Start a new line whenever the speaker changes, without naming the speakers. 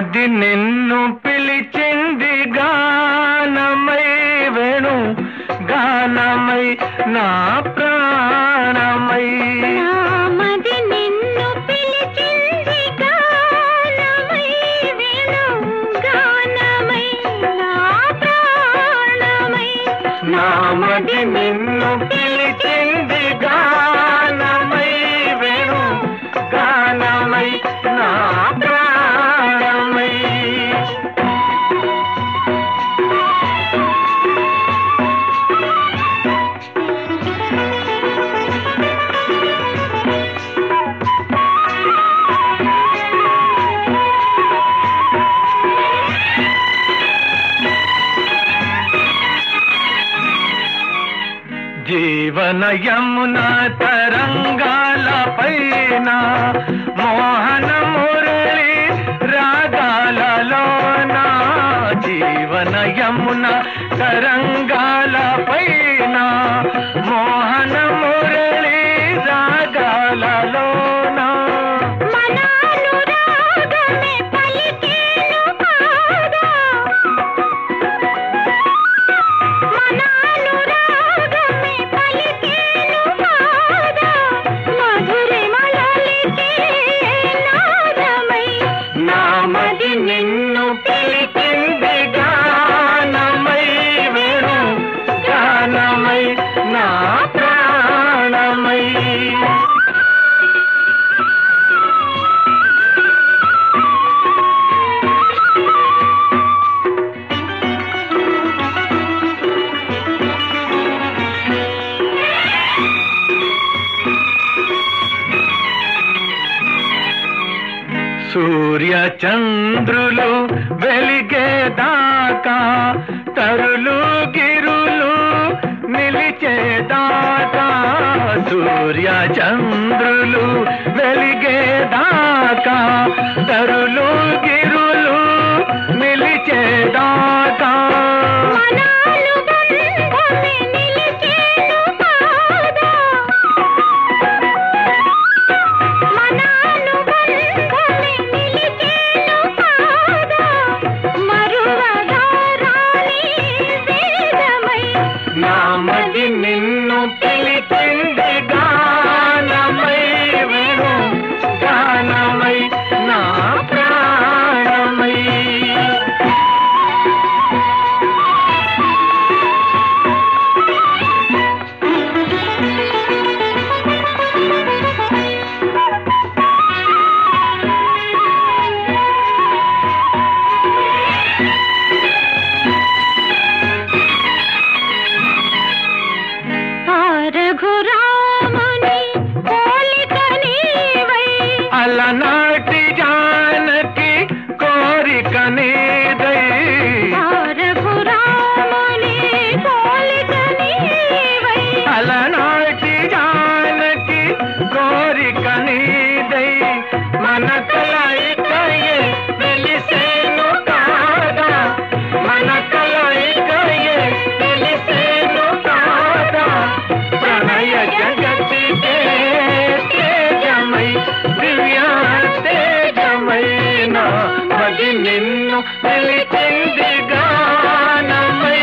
మది నిన్ను పిలిచింది గానమై వేణు గానమై నా ప్రాణమై.
నామది నిన్ను పిలిచింది గానమై
జీవన యమున తరంగాల పైన మోహన మురళి రాగాలలోన జీవన యమున తరంగాల పైన సూర్య చంద్రులు వెలిగేదాకా తరులు గిరులు నిలిచేదాకా సూర్య చంద్రులు వెలిగేదాకా తరులు మన కలాయికాయే వెలిసేను కాదా మన కలాయికాయే వెలిసేను కాదా ప్రణయ జగతి తేజమై దివ్య తేజమైన మగి నిన్ను వెలిచింది గానమై.